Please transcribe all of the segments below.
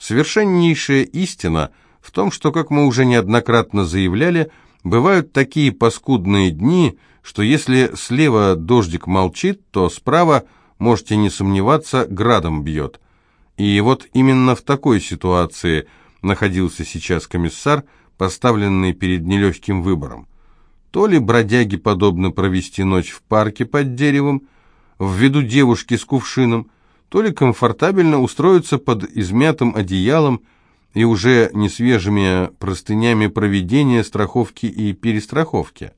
Совершеннейшая истина в том, что, как мы уже неоднократно заявляли, бывают такие паскудные дни, что если слева дождик молчит, то справа, можете не сомневаться, градом бьет. И вот именно в такой ситуации находился сейчас комиссар, поставленный перед нелегким выбором. То ли бродяге подобно провести ночь в парке под деревом, в виду девушки с кувшином, то ли комфортабельно устроиться под измятым одеялом и уже не свежими простынями проведения страховки и перестраховки.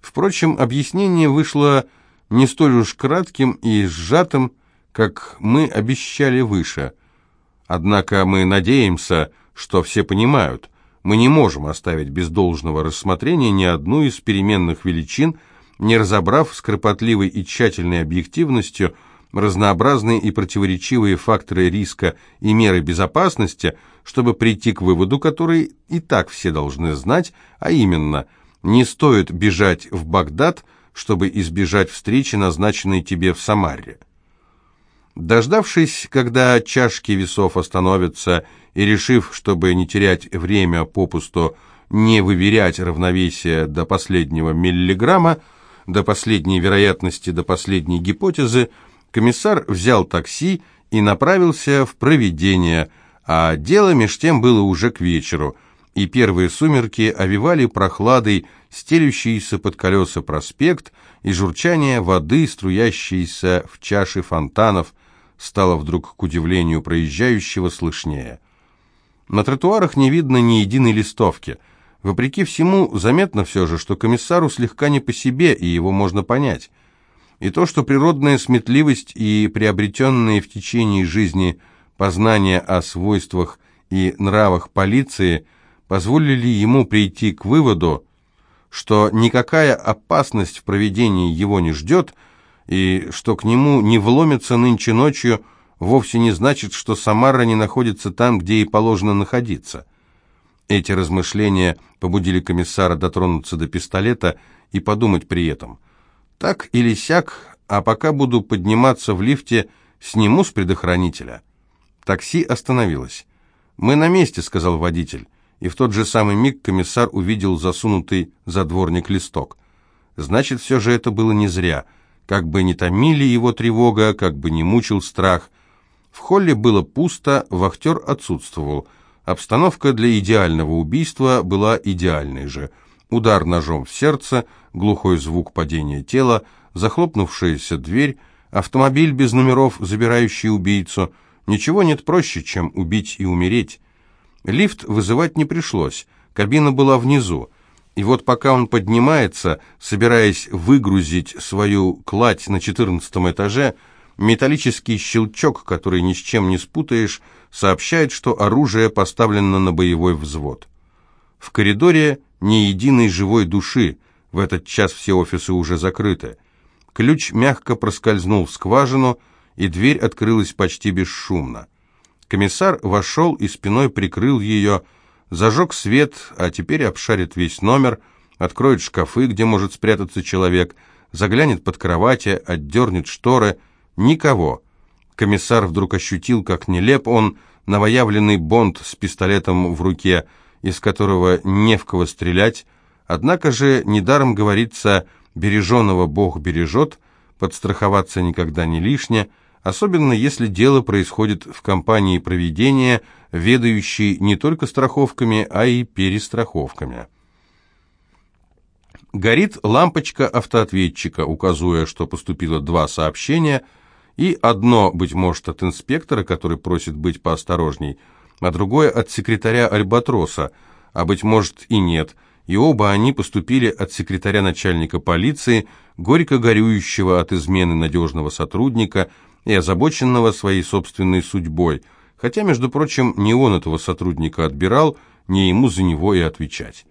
Впрочем, объяснение вышло не столь уж кратким и сжатым, как мы обещали выше. Однако мы надеемся, что все понимают, мы не можем оставить без должного рассмотрения ни одну из переменных величин, не разобрав с кропотливой и тщательной объективностью разнообразные и противоречивые факторы риска и меры безопасности, чтобы прийти к выводу, который и так все должны знать, а именно, не стоит бежать в Багдад, чтобы избежать встречи, назначенной тебе в Самаре. Дождавшись, когда чашки весов остановятся, и решив, чтобы не терять время попусту, не выверять равновесие до последнего миллиграмма, до последней вероятности, до последней гипотезы, комиссар взял такси и направился в проведение, а дело меж тем было уже к вечеру, и первые сумерки овивали прохладой стелющийся под колеса проспект, и журчание воды, струящейся в чаши фонтанов, стало вдруг, к удивлению проезжающего, слышнее. На тротуарах не видно ни единой листовки – Вопреки всему, заметно все же, что комиссару слегка не по себе, и его можно понять. И то, что природная сметливость и приобретенные в течение жизни познания о свойствах и нравах полиции позволили ему прийти к выводу, что никакая опасность в проведении его не ждет, и что к нему не вломится нынче ночью, вовсе не значит, что Самара не находится там, где и положено находиться. Эти размышления побудили комиссара дотронуться до пистолета и подумать при этом. Так или сяк, а пока буду подниматься в лифте, сниму с предохранителя. Такси остановилось. «Мы на месте», — сказал водитель, и в тот же самый миг комиссар увидел засунутый за дворник листок. Значит, все же это было не зря. Как бы ни томили его тревога, как бы ни мучил страх. В холле было пусто, вахтер отсутствовал — Обстановка для идеального убийства была идеальной же. Удар ножом в сердце, глухой звук падения тела, захлопнувшаяся дверь, автомобиль без номеров, забирающий убийцу. Ничего нет проще, чем убить и умереть. Лифт вызывать не пришлось, кабина была внизу. И вот пока он поднимается, собираясь выгрузить свою кладь на четырнадцатом этаже, металлический щелчок, который ни с чем не спутаешь, сообщает, что оружие поставлено на боевой взвод. В коридоре ни единой живой души, в этот час все офисы уже закрыты. Ключ мягко проскользнул в скважину, и дверь открылась почти бесшумно. Комиссар вошел и спиной прикрыл ее, зажег свет, а теперь обшарит весь номер, откроет шкафы, где может спрятаться человек, заглянет под кровати, отдернет шторы. Никого. Комиссар вдруг ощутил, как нелеп он, новоявленный Бонд с пистолетом в руке, из которого не в кого стрелять, однако же недаром говорится «береженого Бог бережет», подстраховаться никогда не лишне, особенно если дело происходит в компании проведения, ведающей не только страховками, а и перестраховками. Горит лампочка автоответчика, указывая, что поступило два сообщения – и одно, быть может, от инспектора, который просит быть поосторожней, а другое от секретаря Альбатроса, а быть может и нет, и оба они поступили от секретаря начальника полиции, горько горюющего от измены надежного сотрудника и озабоченного своей собственной судьбой, хотя, между прочим, не он этого сотрудника отбирал, не ему за него и отвечать.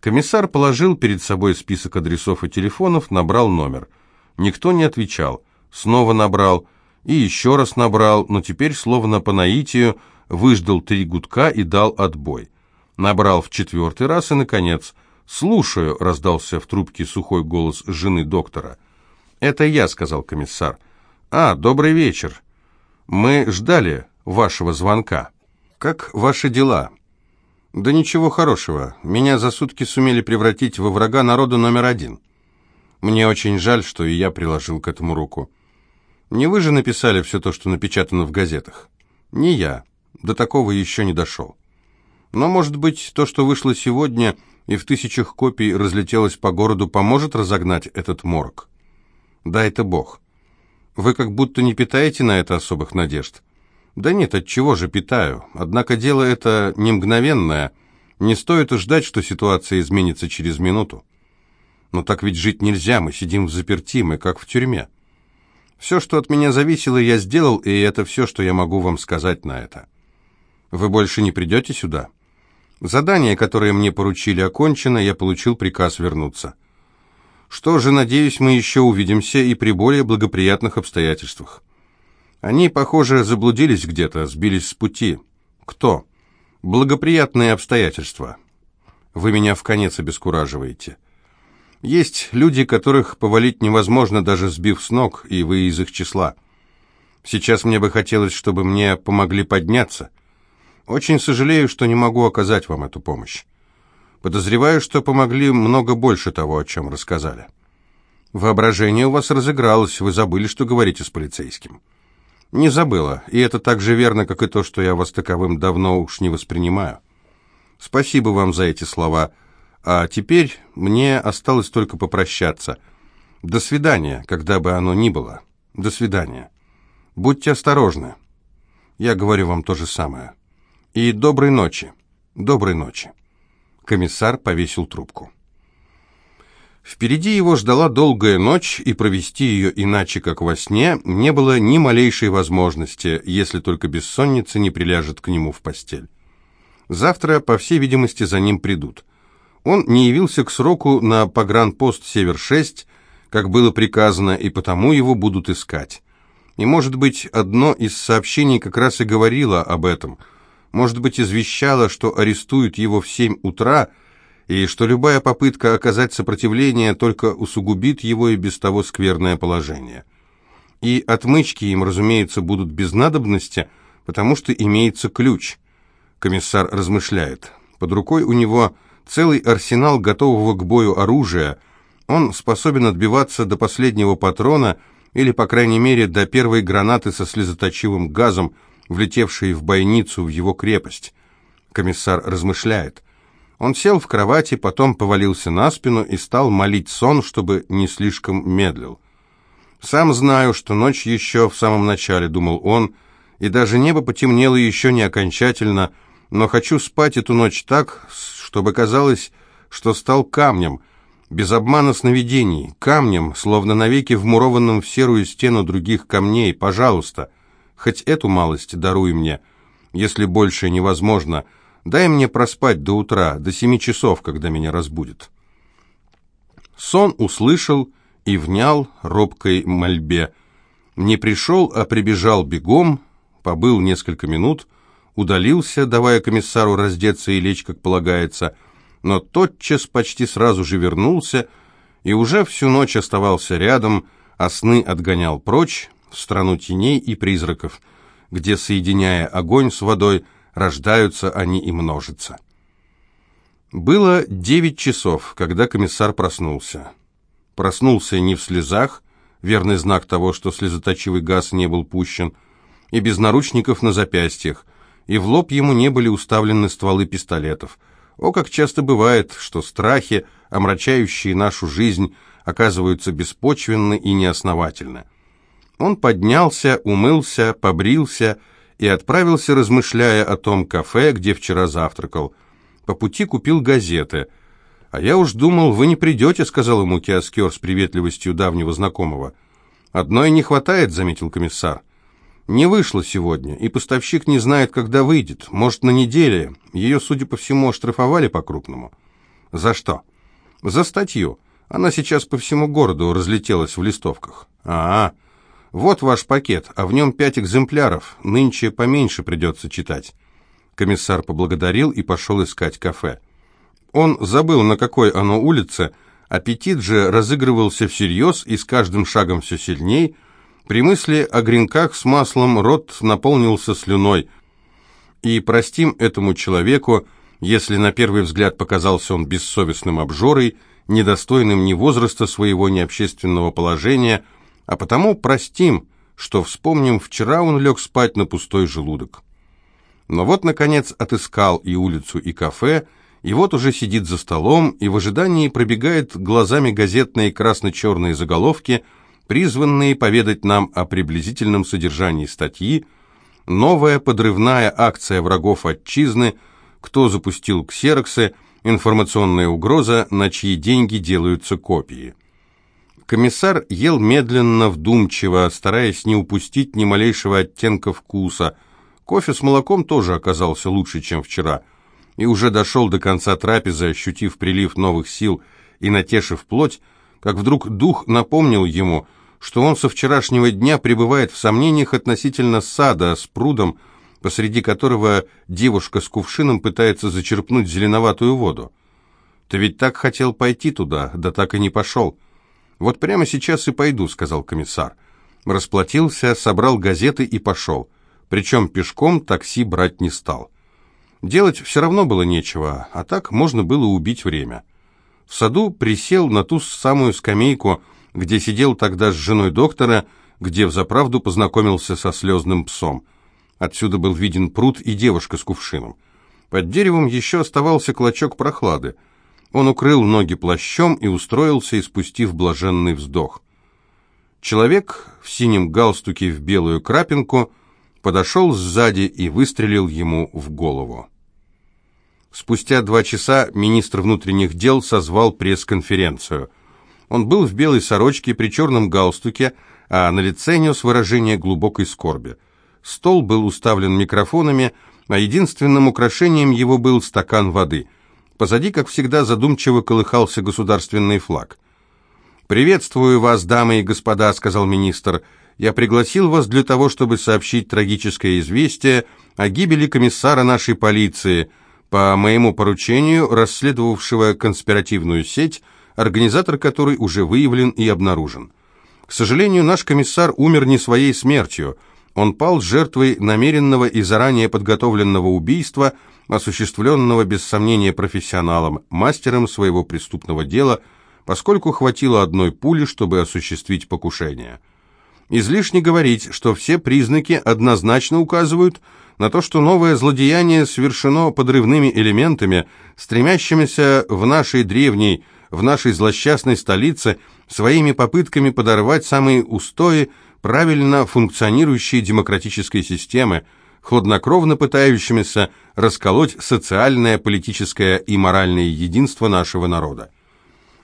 Комиссар положил перед собой список адресов и телефонов, набрал номер. Никто не отвечал снова набрал и еще раз набрал, но теперь, словно по наитию, выждал три гудка и дал отбой. Набрал в четвертый раз и, наконец, «Слушаю», — раздался в трубке сухой голос жены доктора. «Это я», — сказал комиссар. «А, добрый вечер. Мы ждали. вашего звонка. Как ваши дела? Да ничего хорошего. Меня за сутки сумели превратить во врага народа номер один. Мне очень жаль, что и я приложил к этому руку. Не вы же написали все то, что напечатано в газетах? Не я. До такого еще не дошел. Но, может быть, то, что вышло сегодня и в тысячах копий разлетелось по городу, поможет разогнать этот морг? Да, это Бог. Вы как будто не питаете на это особых надежд. Да нет, от чего же питаю? Однако дело это не мгновенное. Не стоит ждать, что ситуация изменится через минуту. Но так ведь жить нельзя, мы сидим в заперти, мы как в тюрьме. Все, что от меня зависело, я сделал, и это все, что я могу вам сказать на это. Вы больше не придете сюда? Задание, которое мне поручили, окончено, я получил приказ вернуться. Что же, надеюсь, мы еще увидимся и при более благоприятных обстоятельствах. Они, похоже, заблудились где-то, сбились с пути. Кто? Благоприятные обстоятельства. Вы меня в конец обескураживаете. Есть люди, которых повалить невозможно, даже сбив с ног, и вы из их числа. Сейчас мне бы хотелось, чтобы мне помогли подняться. Очень сожалею, что не могу оказать вам эту помощь. Подозреваю, что помогли много больше того, о чем рассказали. Воображение у вас разыгралось, вы забыли, что говорите с полицейским. Не забыла, и это так же верно, как и то, что я вас таковым давно уж не воспринимаю. Спасибо вам за эти слова. А теперь мне осталось только попрощаться. До свидания, когда бы оно ни было. До свидания. Будьте осторожны. Я говорю вам то же самое. И доброй ночи. Доброй ночи. Комиссар повесил трубку. Впереди его ждала долгая ночь, и провести ее иначе, как во сне, не было ни малейшей возможности, если только бессонница не приляжет к нему в постель. Завтра, по всей видимости, за ним придут. Он не явился к сроку на погранпост Север-6, как было приказано, и потому его будут искать. И, может быть, одно из сообщений как раз и говорило об этом. Может быть, извещало, что арестуют его в семь утра – и что любая попытка оказать сопротивление только усугубит его и без того скверное положение. И отмычки им, разумеется, будут без надобности, потому что имеется ключ. Комиссар размышляет. Под рукой у него целый арсенал готового к бою оружия. Он способен отбиваться до последнего патрона или, по крайней мере, до первой гранаты со слезоточивым газом, влетевшей в бойницу в его крепость. Комиссар размышляет. Он сел в кровати, потом повалился на спину и стал молить сон, чтобы не слишком медлил. «Сам знаю, что ночь еще в самом начале», — думал он, — «и даже небо потемнело еще не окончательно, но хочу спать эту ночь так, чтобы казалось, что стал камнем, без обмана сновидений, камнем, словно навеки вмурованным в серую стену других камней, пожалуйста, хоть эту малость даруй мне, если больше невозможно», — Дай мне проспать до утра, до семи часов, когда меня разбудит. Сон услышал и внял робкой мольбе. Не пришел, а прибежал бегом, побыл несколько минут, удалился, давая комиссару раздеться и лечь, как полагается, но тотчас почти сразу же вернулся и уже всю ночь оставался рядом, а сны отгонял прочь, в страну теней и призраков, где, соединяя огонь с водой, рождаются они и множатся. Было девять часов, когда комиссар проснулся. Проснулся не в слезах, верный знак того, что слезоточивый газ не был пущен, и без наручников на запястьях, и в лоб ему не были уставлены стволы пистолетов. О, как часто бывает, что страхи, омрачающие нашу жизнь, оказываются беспочвенны и неосновательны. Он поднялся, умылся, побрился и отправился, размышляя о том кафе, где вчера завтракал. По пути купил газеты. «А я уж думал, вы не придете», — сказал ему киоскер с приветливостью давнего знакомого. «Одной не хватает», — заметил комиссар. «Не вышло сегодня, и поставщик не знает, когда выйдет. Может, на неделе. Ее, судя по всему, оштрафовали по-крупному». «За что?» «За статью. Она сейчас по всему городу разлетелась в листовках». «А, -а «Вот ваш пакет, а в нем пять экземпляров. Нынче поменьше придется читать». Комиссар поблагодарил и пошел искать кафе. Он забыл, на какой оно улице, аппетит же разыгрывался всерьез и с каждым шагом все сильней, При мысли о гренках с маслом рот наполнился слюной. И простим этому человеку, если на первый взгляд показался он бессовестным обжорой, недостойным ни возраста своего, ни общественного положения, а потому простим, что, вспомним, вчера он лег спать на пустой желудок. Но вот, наконец, отыскал и улицу, и кафе, и вот уже сидит за столом, и в ожидании пробегает глазами газетные красно-черные заголовки, призванные поведать нам о приблизительном содержании статьи, новая подрывная акция врагов отчизны, кто запустил ксероксы, информационная угроза, на чьи деньги делаются копии. Комиссар ел медленно, вдумчиво, стараясь не упустить ни малейшего оттенка вкуса. Кофе с молоком тоже оказался лучше, чем вчера. И уже дошел до конца трапезы, ощутив прилив новых сил и натешив плоть, как вдруг дух напомнил ему, что он со вчерашнего дня пребывает в сомнениях относительно сада с прудом, посреди которого девушка с кувшином пытается зачерпнуть зеленоватую воду. «Ты ведь так хотел пойти туда, да так и не пошел». «Вот прямо сейчас и пойду», — сказал комиссар. Расплатился, собрал газеты и пошел. Причем пешком такси брать не стал. Делать все равно было нечего, а так можно было убить время. В саду присел на ту самую скамейку, где сидел тогда с женой доктора, где взаправду познакомился со слезным псом. Отсюда был виден пруд и девушка с кувшином. Под деревом еще оставался клочок прохлады. Он укрыл ноги плащом и устроился, испустив блаженный вздох. Человек в синем галстуке в белую крапинку подошел сзади и выстрелил ему в голову. Спустя два часа министр внутренних дел созвал пресс-конференцию. Он был в белой сорочке при черном галстуке, а на лице нес выражение глубокой скорби. Стол был уставлен микрофонами, а единственным украшением его был стакан воды – Позади, как всегда, задумчиво колыхался государственный флаг. «Приветствую вас, дамы и господа», — сказал министр. «Я пригласил вас для того, чтобы сообщить трагическое известие о гибели комиссара нашей полиции, по моему поручению, расследовавшего конспиративную сеть, организатор которой уже выявлен и обнаружен. К сожалению, наш комиссар умер не своей смертью. Он пал жертвой намеренного и заранее подготовленного убийства — осуществленного без сомнения профессионалом, мастером своего преступного дела, поскольку хватило одной пули, чтобы осуществить покушение. Излишне говорить, что все признаки однозначно указывают на то, что новое злодеяние совершено подрывными элементами, стремящимися в нашей древней, в нашей злосчастной столице своими попытками подорвать самые устои правильно функционирующей демократической системы, хладнокровно пытающимися расколоть социальное, политическое и моральное единство нашего народа.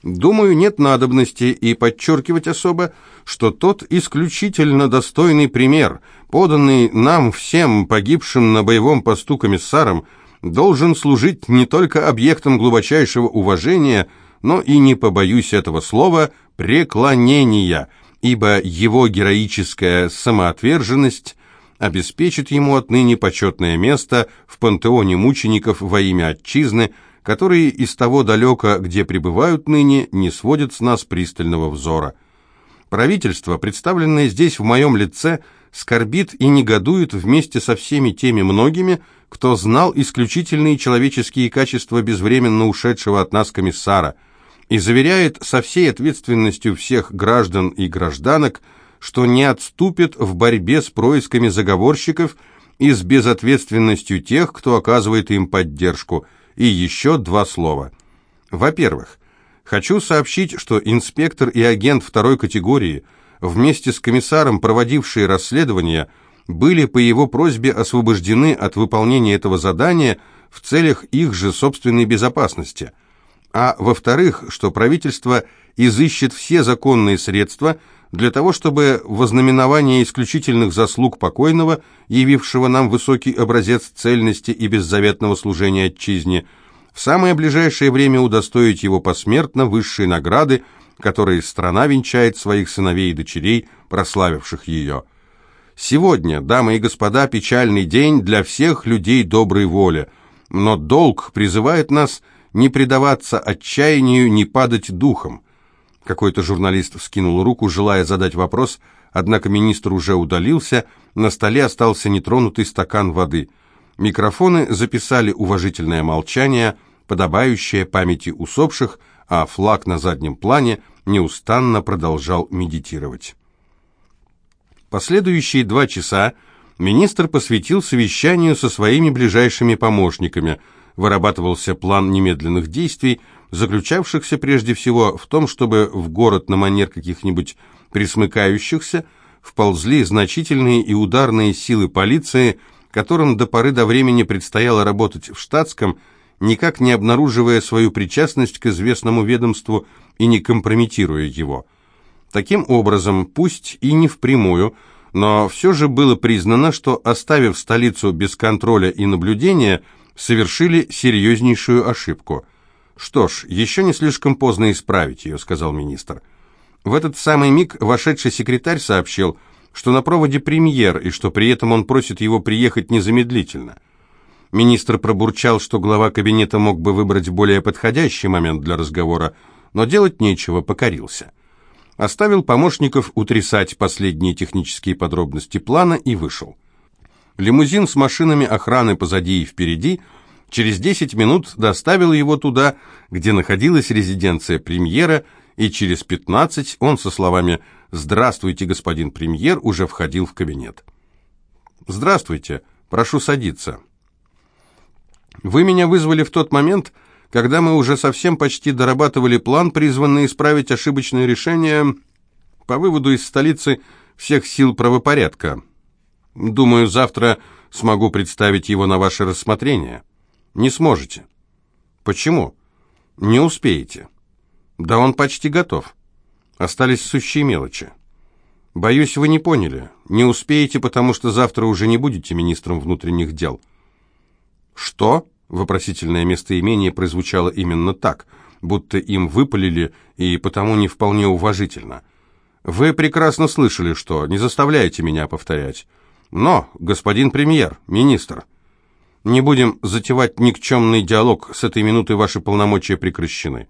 Думаю, нет надобности и подчеркивать особо, что тот исключительно достойный пример, поданный нам всем погибшим на боевом посту комиссарам, должен служить не только объектом глубочайшего уважения, но и, не побоюсь этого слова, преклонения, ибо его героическая самоотверженность обеспечит ему отныне почетное место в пантеоне мучеников во имя отчизны, которые из того далека, где пребывают ныне, не сводят с нас пристального взора. Правительство, представленное здесь в моем лице, скорбит и негодует вместе со всеми теми многими, кто знал исключительные человеческие качества безвременно ушедшего от нас комиссара, и заверяет со всей ответственностью всех граждан и гражданок – что не отступит в борьбе с происками заговорщиков и с безответственностью тех, кто оказывает им поддержку. И еще два слова. Во-первых, хочу сообщить, что инспектор и агент второй категории, вместе с комиссаром, проводившие расследование, были по его просьбе освобождены от выполнения этого задания в целях их же собственной безопасности. А во-вторых, что правительство изыщет все законные средства – для того, чтобы вознаменование исключительных заслуг покойного, явившего нам высокий образец цельности и беззаветного служения отчизне, в самое ближайшее время удостоить его посмертно высшей награды, которой страна венчает своих сыновей и дочерей, прославивших ее. Сегодня, дамы и господа, печальный день для всех людей доброй воли, но долг призывает нас не предаваться отчаянию, не падать духом. Какой-то журналист вскинул руку, желая задать вопрос, однако министр уже удалился, на столе остался нетронутый стакан воды. Микрофоны записали уважительное молчание, подобающее памяти усопших, а флаг на заднем плане неустанно продолжал медитировать. Последующие два часа министр посвятил совещанию со своими ближайшими помощниками. Вырабатывался план немедленных действий, заключавшихся прежде всего в том, чтобы в город на манер каких-нибудь присмыкающихся вползли значительные и ударные силы полиции, которым до поры до времени предстояло работать в штатском, никак не обнаруживая свою причастность к известному ведомству и не компрометируя его. Таким образом, пусть и не впрямую, но все же было признано, что, оставив столицу без контроля и наблюдения, совершили серьезнейшую ошибку. «Что ж, еще не слишком поздно исправить ее», — сказал министр. В этот самый миг вошедший секретарь сообщил, что на проводе премьер и что при этом он просит его приехать незамедлительно. Министр пробурчал, что глава кабинета мог бы выбрать более подходящий момент для разговора, но делать нечего, покорился. Оставил помощников утрясать последние технические подробности плана и вышел. Лимузин с машинами охраны позади и впереди через 10 минут доставил его туда, где находилась резиденция премьера, и через 15 он со словами «Здравствуйте, господин премьер» уже входил в кабинет. «Здравствуйте, прошу садиться». «Вы меня вызвали в тот момент, когда мы уже совсем почти дорабатывали план, призванный исправить ошибочное решение по выводу из столицы всех сил правопорядка. Думаю, завтра смогу представить его на ваше рассмотрение. Не сможете. Почему? Не успеете. Да он почти готов. Остались сущие мелочи. Боюсь, вы не поняли. Не успеете, потому что завтра уже не будете министром внутренних дел. Что? Вопросительное местоимение прозвучало именно так, будто им выпалили и потому не вполне уважительно. Вы прекрасно слышали, что не заставляете меня повторять. Но, господин премьер, министр, не будем затевать никчемный диалог, с этой минуты ваши полномочия прекращены.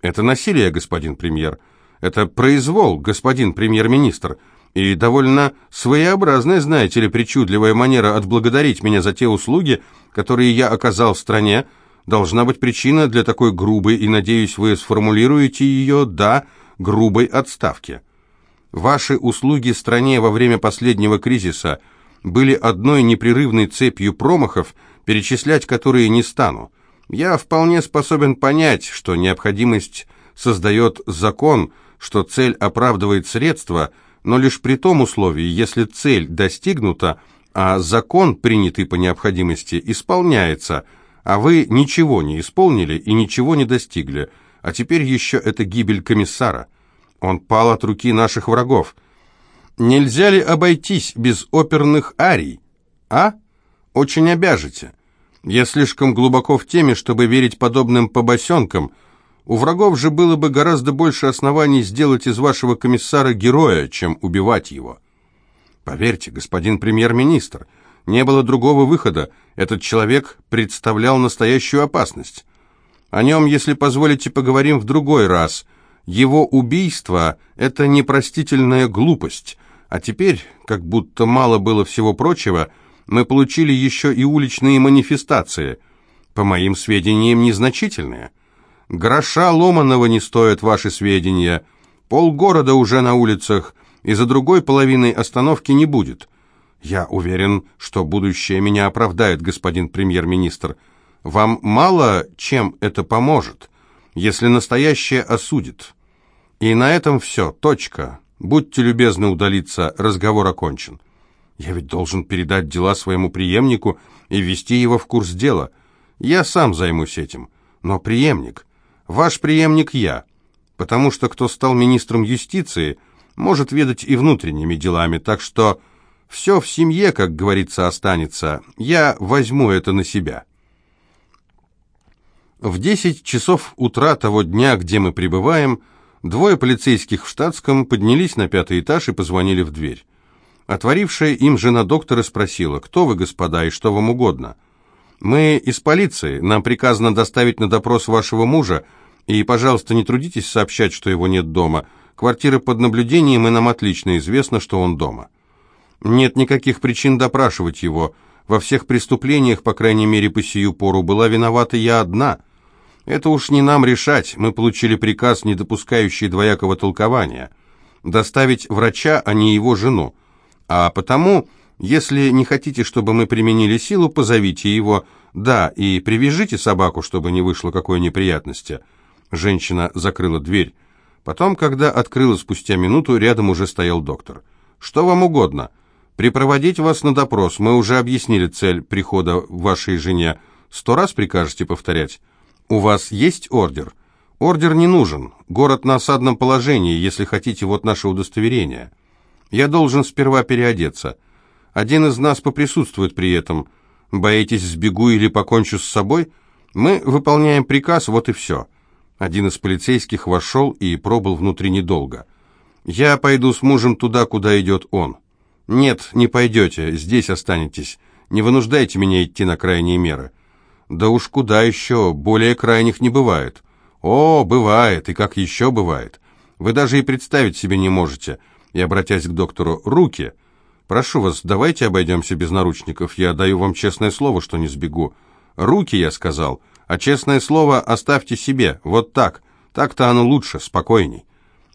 Это насилие, господин премьер. Это произвол, господин премьер-министр. И довольно своеобразная, знаете ли, причудливая манера отблагодарить меня за те услуги, которые я оказал стране, должна быть причина для такой грубой, и, надеюсь, вы сформулируете ее, да, грубой отставки. Ваши услуги стране во время последнего кризиса были одной непрерывной цепью промахов, перечислять которые не стану. Я вполне способен понять, что необходимость создает закон, что цель оправдывает средства – но лишь при том условии, если цель достигнута, а закон, принятый по необходимости, исполняется, а вы ничего не исполнили и ничего не достигли, а теперь еще это гибель комиссара. Он пал от руки наших врагов. Нельзя ли обойтись без оперных арий? А? Очень обяжете. Я слишком глубоко в теме, чтобы верить подобным побосенкам, у врагов же было бы гораздо больше оснований сделать из вашего комиссара героя, чем убивать его. Поверьте, господин премьер-министр, не было другого выхода. Этот человек представлял настоящую опасность. О нем, если позволите, поговорим в другой раз. Его убийство – это непростительная глупость. А теперь, как будто мало было всего прочего, мы получили еще и уличные манифестации. По моим сведениям, незначительные – Гроша ломаного не стоят ваши сведения. Полгорода уже на улицах, и за другой половиной остановки не будет. Я уверен, что будущее меня оправдает, господин премьер-министр. Вам мало чем это поможет, если настоящее осудит. И на этом все, точка. Будьте любезны удалиться, разговор окончен. Я ведь должен передать дела своему преемнику и ввести его в курс дела. Я сам займусь этим. Но преемник... Ваш преемник я, потому что кто стал министром юстиции, может ведать и внутренними делами, так что все в семье, как говорится, останется. Я возьму это на себя. В 10 часов утра того дня, где мы пребываем, двое полицейских в штатском поднялись на пятый этаж и позвонили в дверь. Отворившая им жена доктора спросила, кто вы, господа, и что вам угодно. «Мы из полиции. Нам приказано доставить на допрос вашего мужа, и, пожалуйста, не трудитесь сообщать, что его нет дома. Квартира под наблюдением, и нам отлично известно, что он дома. Нет никаких причин допрашивать его. Во всех преступлениях, по крайней мере, по сию пору, была виновата я одна. Это уж не нам решать. Мы получили приказ, не допускающий двоякого толкования. Доставить врача, а не его жену. А потому, если не хотите, чтобы мы применили силу, позовите его. Да, и привяжите собаку, чтобы не вышло какой неприятности. Женщина закрыла дверь. Потом, когда открыла спустя минуту, рядом уже стоял доктор. «Что вам угодно?» «Припроводить вас на допрос. Мы уже объяснили цель прихода вашей жене. Сто раз прикажете повторять?» «У вас есть ордер?» «Ордер не нужен. Город на осадном положении, если хотите, вот наше удостоверение. Я должен сперва переодеться. Один из нас поприсутствует при этом. Боитесь, сбегу или покончу с собой? Мы выполняем приказ, вот и все». Один из полицейских вошел и пробыл внутри недолго. «Я пойду с мужем туда, куда идет он». «Нет, не пойдете, здесь останетесь. Не вынуждайте меня идти на крайние меры». «Да уж куда еще, более крайних не бывает». «О, бывает, и как еще бывает. Вы даже и представить себе не можете». И, обратясь к доктору, «Руки!» «Прошу вас, давайте обойдемся без наручников. Я даю вам честное слово, что не сбегу». «Руки!» — я сказал. А честное слово оставьте себе, вот так. Так-то оно лучше, спокойней».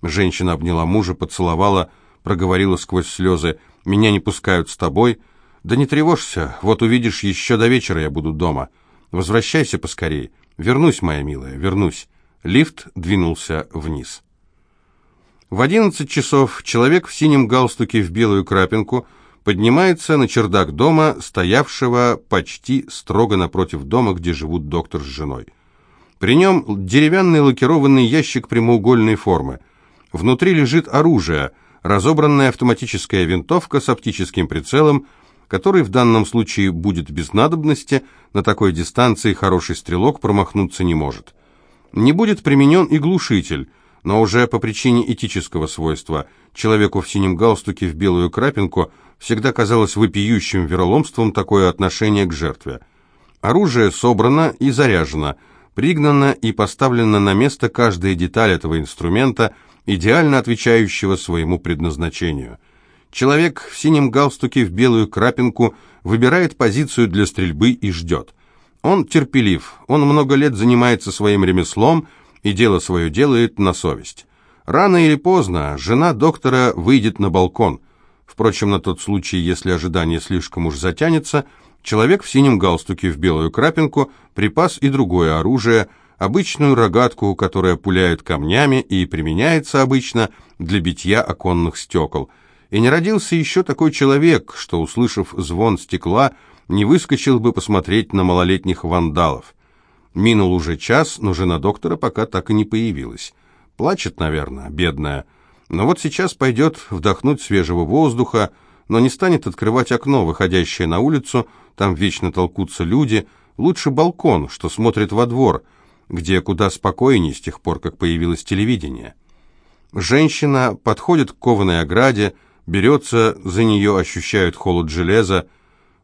Женщина обняла мужа, поцеловала, проговорила сквозь слезы. «Меня не пускают с тобой». «Да не тревожься, вот увидишь, еще до вечера я буду дома. Возвращайся поскорей. Вернусь, моя милая, вернусь». Лифт двинулся вниз. В одиннадцать часов человек в синем галстуке в белую крапинку поднимается на чердак дома, стоявшего почти строго напротив дома, где живут доктор с женой. При нем деревянный лакированный ящик прямоугольной формы. Внутри лежит оружие, разобранная автоматическая винтовка с оптическим прицелом, который в данном случае будет без надобности, на такой дистанции хороший стрелок промахнуться не может. Не будет применен и глушитель, но уже по причине этического свойства. Человеку в синем галстуке в белую крапинку – всегда казалось вопиющим вероломством такое отношение к жертве. Оружие собрано и заряжено, пригнано и поставлено на место каждая деталь этого инструмента, идеально отвечающего своему предназначению. Человек в синем галстуке в белую крапинку выбирает позицию для стрельбы и ждет. Он терпелив, он много лет занимается своим ремеслом и дело свое делает на совесть. Рано или поздно жена доктора выйдет на балкон – Впрочем, на тот случай, если ожидание слишком уж затянется, человек в синем галстуке в белую крапинку припас и другое оружие, обычную рогатку, которая пуляет камнями и применяется обычно для битья оконных стекол. И не родился еще такой человек, что, услышав звон стекла, не выскочил бы посмотреть на малолетних вандалов. Минул уже час, но жена доктора пока так и не появилась. Плачет, наверное, бедная. Но вот сейчас пойдет вдохнуть свежего воздуха, но не станет открывать окно, выходящее на улицу, там вечно толкутся люди, лучше балкон, что смотрит во двор, где куда спокойнее с тех пор, как появилось телевидение. Женщина подходит к кованой ограде, берется за нее, ощущает холод железа.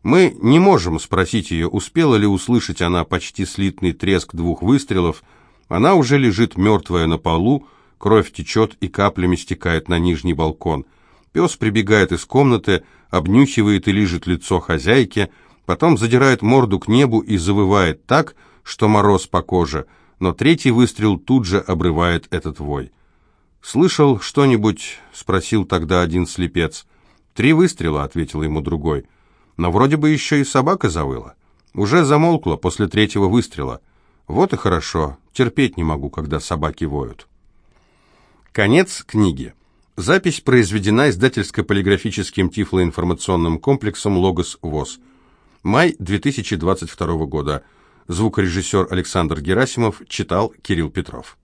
Мы не можем спросить ее, успела ли услышать она почти слитный треск двух выстрелов, она уже лежит мертвая на полу, Кровь течет и каплями стекает на нижний балкон. Пес прибегает из комнаты, обнюхивает и лижет лицо хозяйки, потом задирает морду к небу и завывает так, что мороз по коже, но третий выстрел тут же обрывает этот вой. «Слышал что-нибудь?» — спросил тогда один слепец. «Три выстрела», — ответил ему другой. «Но вроде бы еще и собака завыла. Уже замолкла после третьего выстрела. Вот и хорошо. Терпеть не могу, когда собаки воют». Конец книги. Запись произведена издательско-полиграфическим тифлоинформационным комплексом «Логос ВОЗ». Май 2022 года. Звукорежиссер Александр Герасимов читал Кирилл Петров.